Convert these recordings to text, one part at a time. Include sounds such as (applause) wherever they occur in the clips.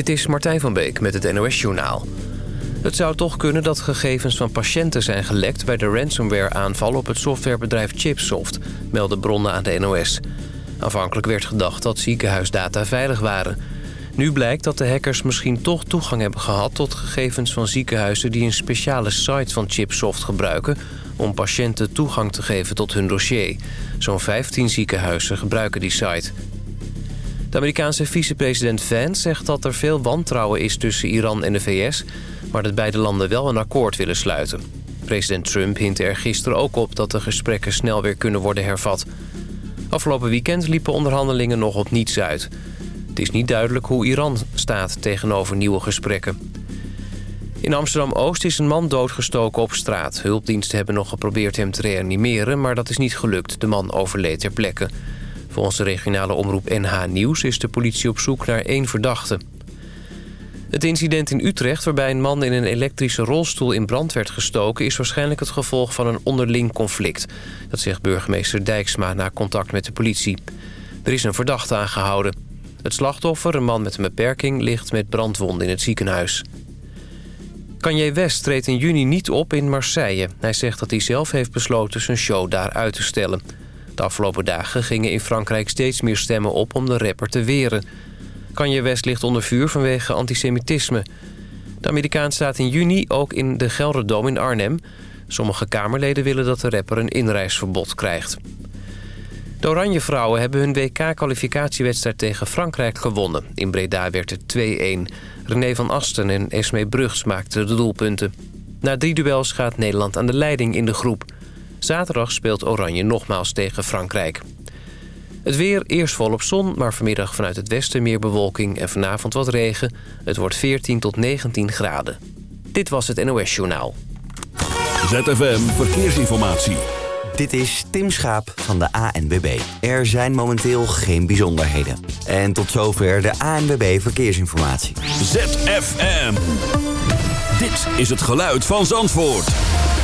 Dit is Martijn van Beek met het NOS-journaal. Het zou toch kunnen dat gegevens van patiënten zijn gelekt... bij de ransomware-aanval op het softwarebedrijf Chipsoft... melden bronnen aan de NOS. Aanvankelijk werd gedacht dat ziekenhuisdata veilig waren. Nu blijkt dat de hackers misschien toch toegang hebben gehad... tot gegevens van ziekenhuizen die een speciale site van Chipsoft gebruiken... om patiënten toegang te geven tot hun dossier. Zo'n 15 ziekenhuizen gebruiken die site... De Amerikaanse vicepresident Vance zegt dat er veel wantrouwen is tussen Iran en de VS... maar dat beide landen wel een akkoord willen sluiten. President Trump hintte er gisteren ook op dat de gesprekken snel weer kunnen worden hervat. Afgelopen weekend liepen onderhandelingen nog op niets uit. Het is niet duidelijk hoe Iran staat tegenover nieuwe gesprekken. In Amsterdam-Oost is een man doodgestoken op straat. Hulpdiensten hebben nog geprobeerd hem te reanimeren, maar dat is niet gelukt. De man overleed ter plekke. Volgens de regionale omroep NH Nieuws is de politie op zoek naar één verdachte. Het incident in Utrecht waarbij een man in een elektrische rolstoel in brand werd gestoken... is waarschijnlijk het gevolg van een onderling conflict. Dat zegt burgemeester Dijksma na contact met de politie. Er is een verdachte aangehouden. Het slachtoffer, een man met een beperking, ligt met brandwonden in het ziekenhuis. Kanye West treedt in juni niet op in Marseille. Hij zegt dat hij zelf heeft besloten zijn show daar uit te stellen. De afgelopen dagen gingen in Frankrijk steeds meer stemmen op om de rapper te weren. Kanye West ligt onder vuur vanwege antisemitisme. De Amerikaan staat in juni ook in de Gelderdoom in Arnhem. Sommige Kamerleden willen dat de rapper een inreisverbod krijgt. De Oranje Vrouwen hebben hun WK-kwalificatiewedstrijd tegen Frankrijk gewonnen. In Breda werd het 2-1. René van Asten en Esmee Brugs maakten de doelpunten. Na drie duels gaat Nederland aan de leiding in de groep. Zaterdag speelt Oranje nogmaals tegen Frankrijk. Het weer eerst volop zon, maar vanmiddag vanuit het westen meer bewolking... en vanavond wat regen. Het wordt 14 tot 19 graden. Dit was het NOS Journaal. ZFM Verkeersinformatie. Dit is Tim Schaap van de ANWB. Er zijn momenteel geen bijzonderheden. En tot zover de ANWB Verkeersinformatie. ZFM. Dit is het geluid van Zandvoort.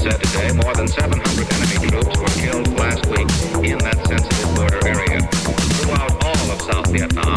Said today, more than 700 enemy troops were killed last week in that sensitive border area. Throughout all of South Vietnam,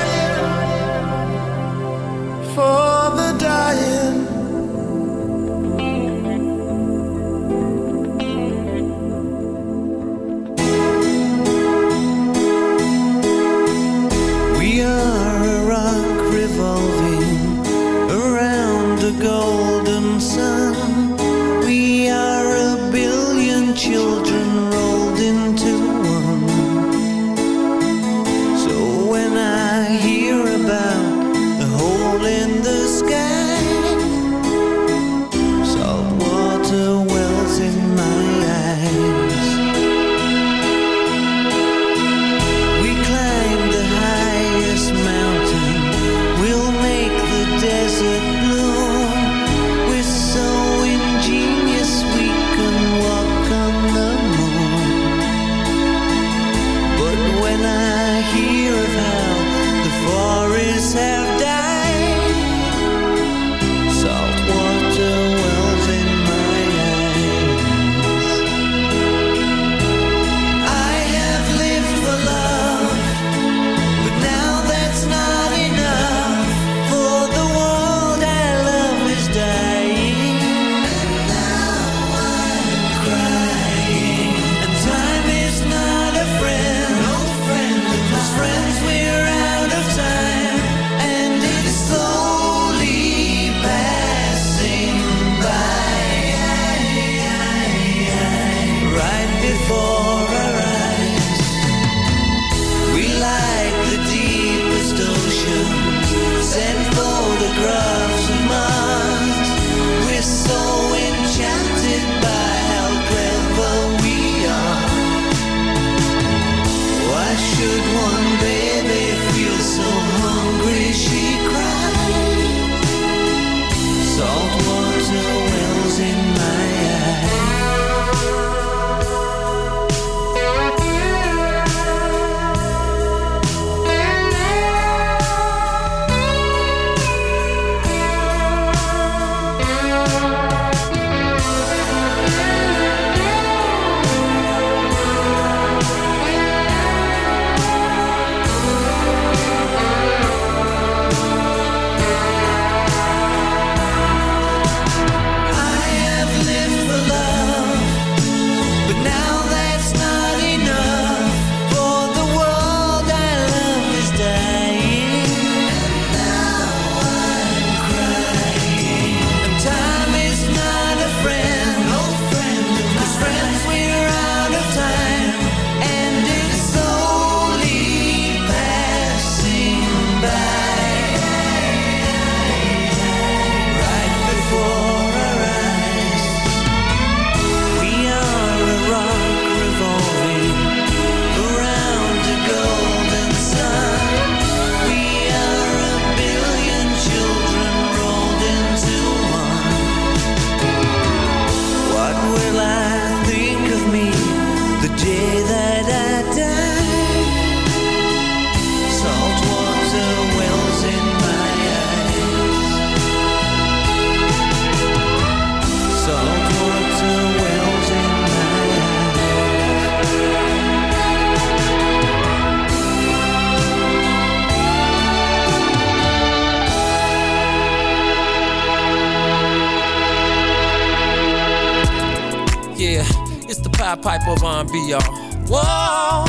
Piper of R&B, y'all. Whoa,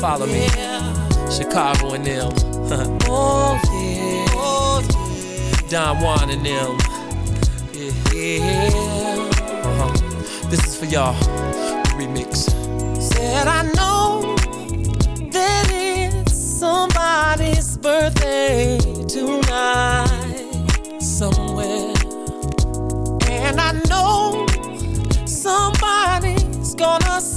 follow me. Chicago and them. oh (laughs) yeah, oh yeah. Don Juan and them. Yeah, uh-huh. This is for y'all. Remix. Said I know that it's somebody's birthday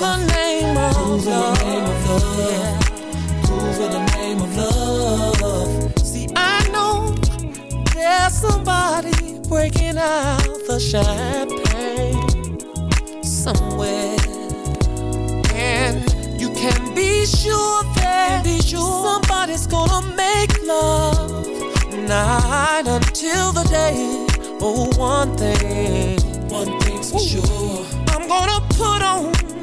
The name of love. In the name of love. Yeah. The name of love. See, I know there's somebody breaking out the champagne somewhere. And you can be sure that be sure somebody's gonna make love night until the day. Oh, one thing, one thing's for sure. I'm gonna put on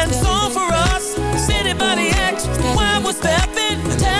Rocking that for us. If anybody asks why we're stepping, tell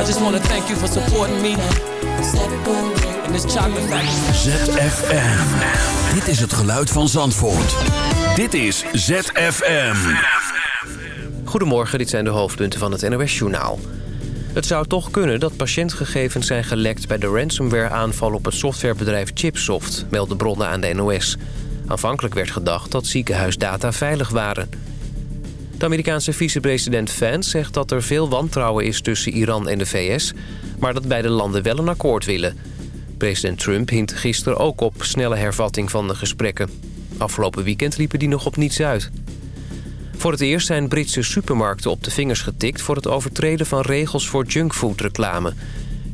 I just want to thank you for supporting me in this chocolate factory. ZFM. Dit is het geluid van Zandvoort. Dit is ZFM. Goedemorgen, dit zijn de hoofdpunten van het NOS-journaal. Het zou toch kunnen dat patiëntgegevens zijn gelekt... bij de ransomware-aanval op het softwarebedrijf Chipsoft... melden bronnen aan de NOS. Aanvankelijk werd gedacht dat ziekenhuisdata veilig waren. De Amerikaanse vicepresident Vance zegt dat er veel wantrouwen is... tussen Iran en de VS, maar dat beide landen wel een akkoord willen. President Trump hint gisteren ook op snelle hervatting van de gesprekken. Afgelopen weekend liepen die nog op niets uit. Voor het eerst zijn Britse supermarkten op de vingers getikt... voor het overtreden van regels voor junkfood-reclame.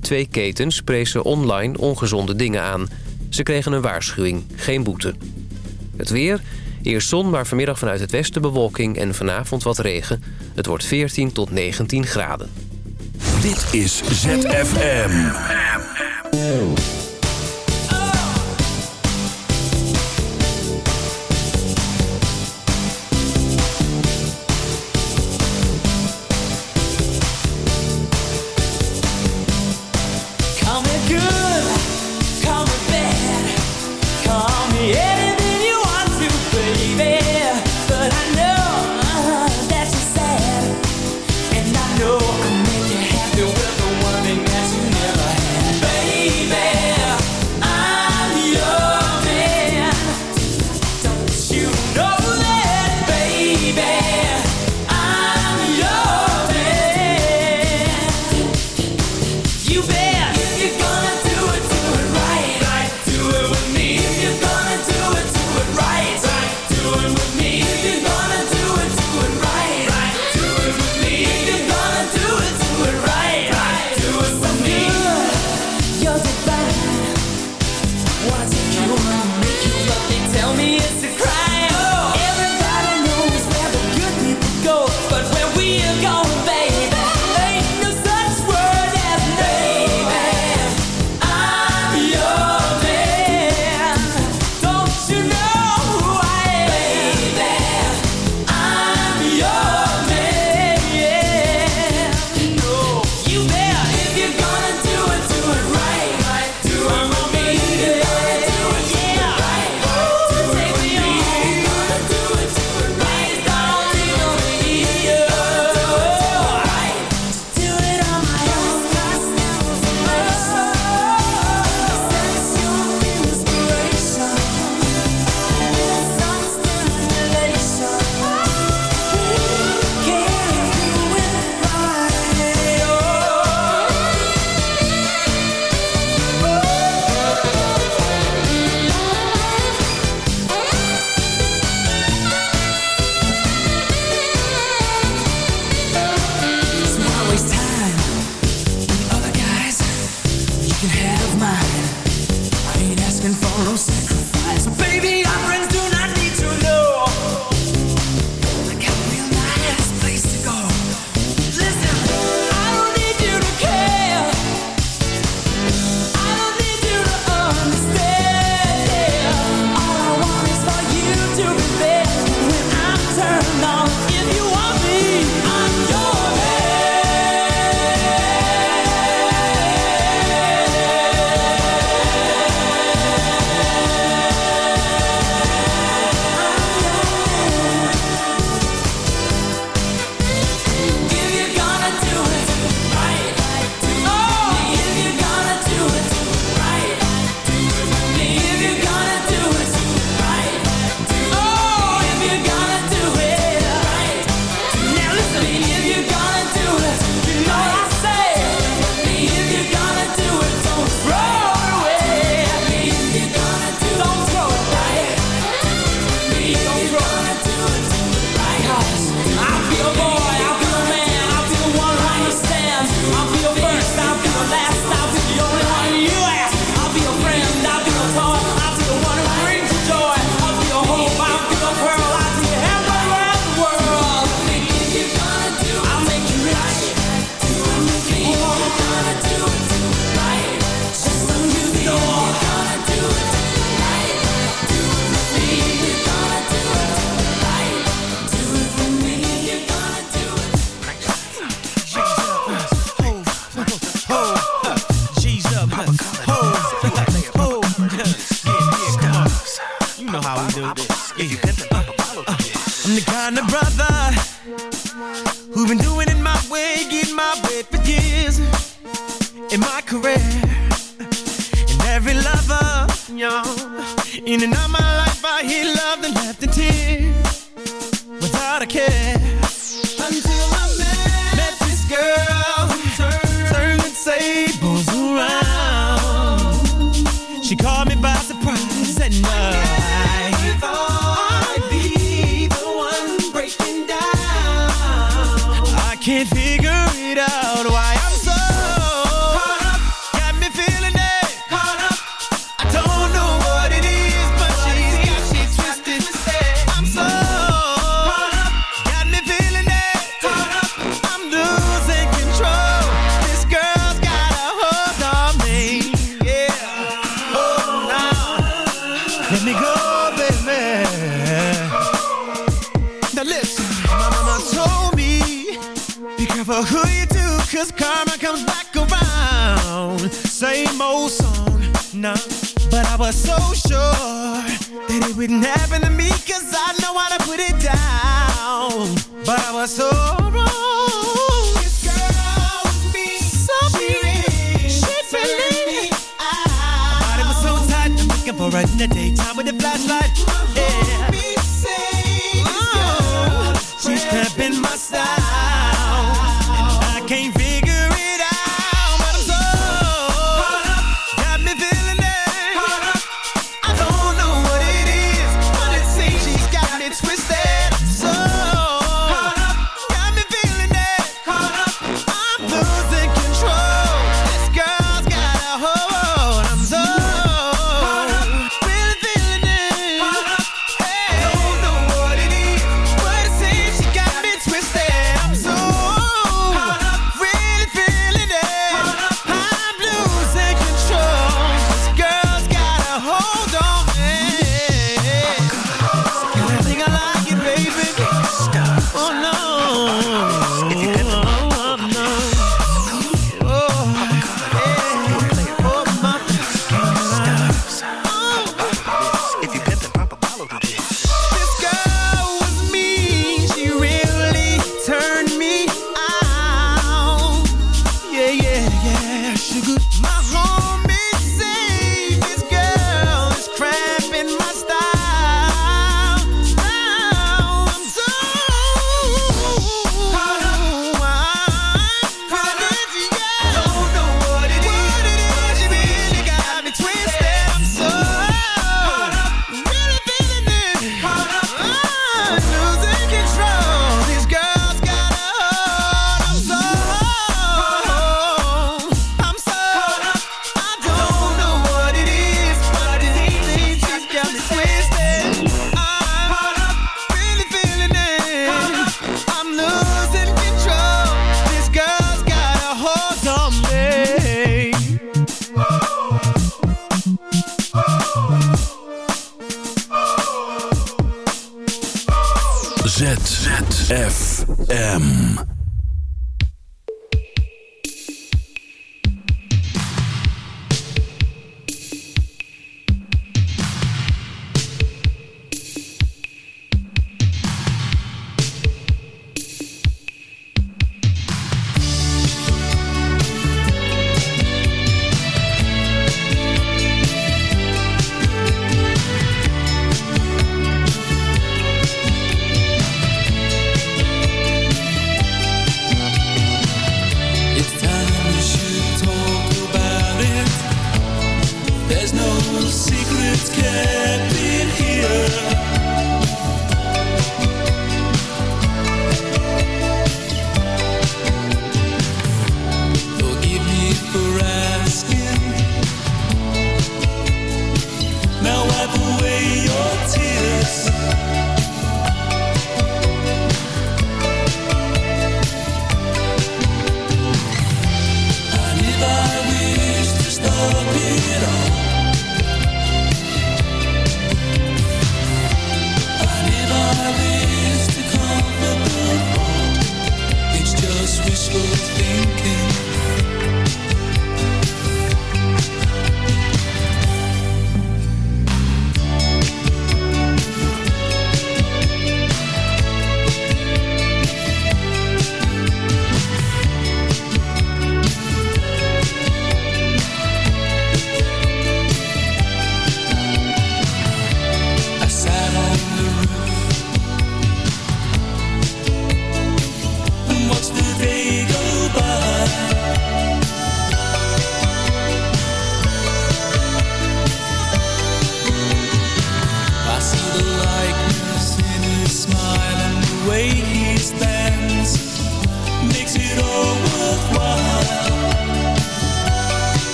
Twee ketens prezen online ongezonde dingen aan. Ze kregen een waarschuwing, geen boete. Het weer, eerst zon, maar vanmiddag vanuit het westen bewolking... en vanavond wat regen. Het wordt 14 tot 19 graden. Dit is ZFM. says karma comes back around. Same old song, nah. But I was so sure that it wouldn't happen to me, cause I know how to put it down. But I was so wrong. for right in the daytime with the flashlight. Yeah. Oh, she's cramping my style.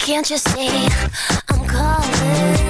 Can't you see I'm calling?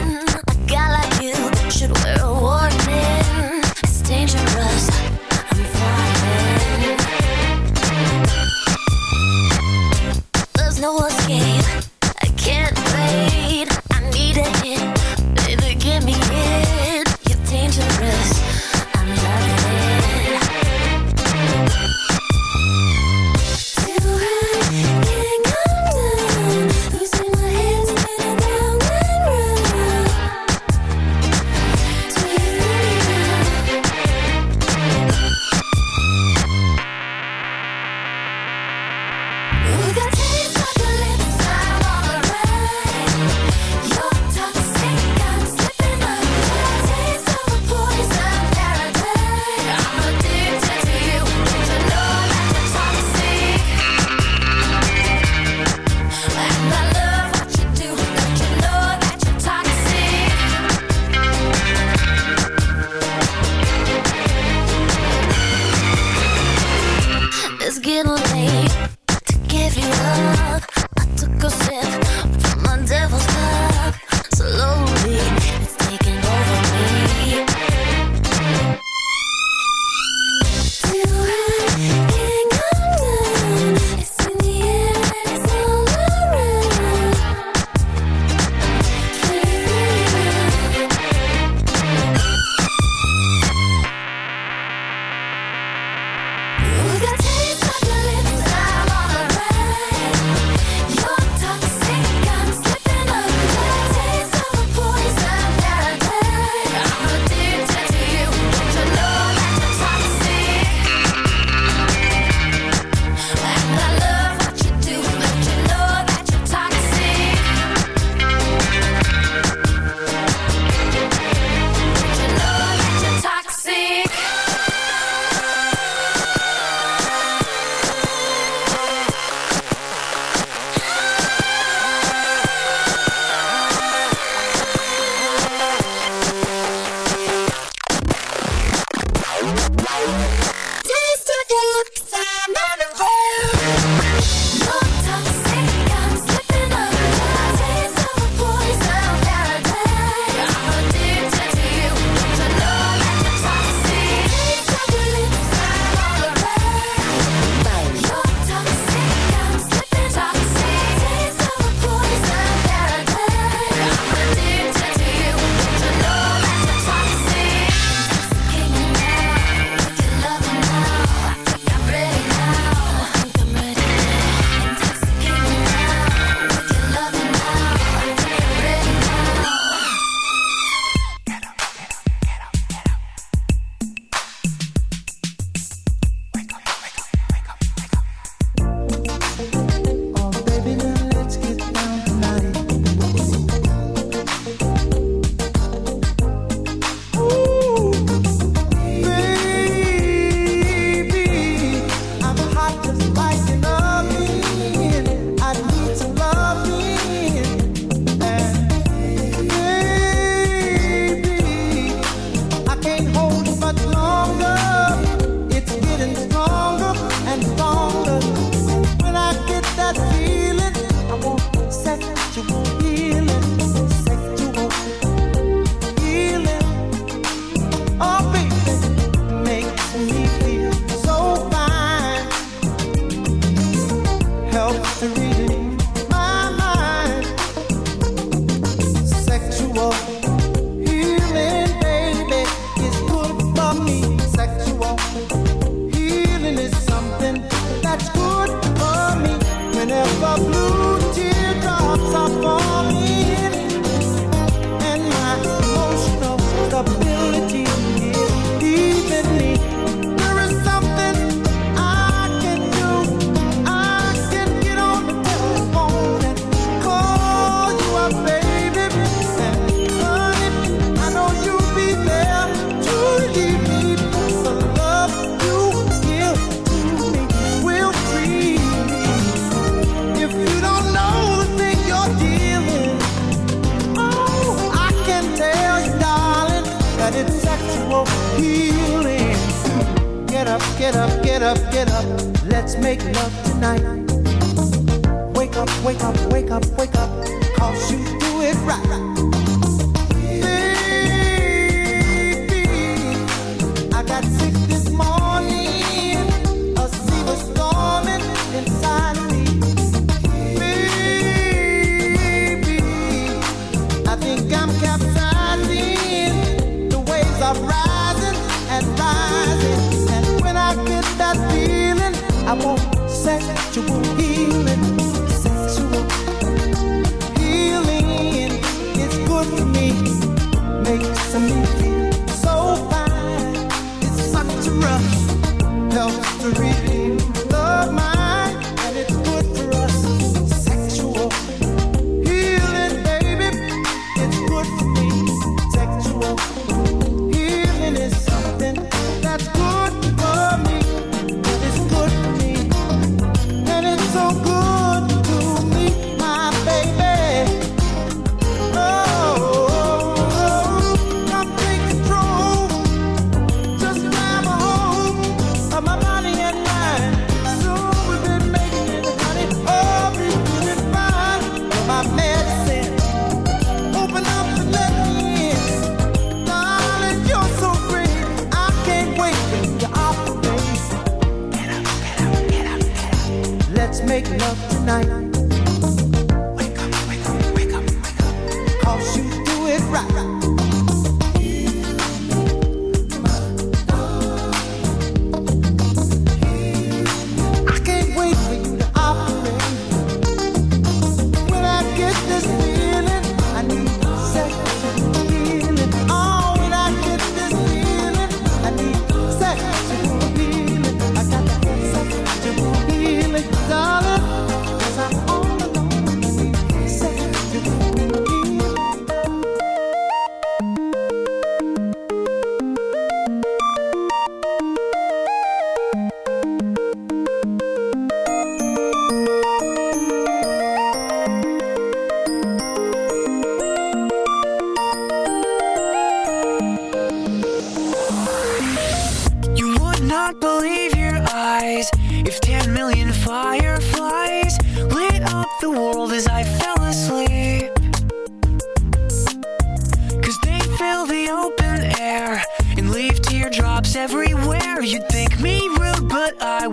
rough, helps to read the mind.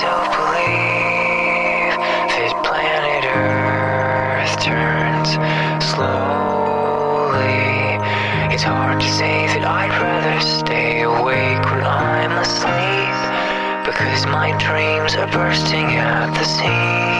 myself believe that planet Earth turns slowly. It's hard to say that I'd rather stay awake when I'm asleep because my dreams are bursting at the seams.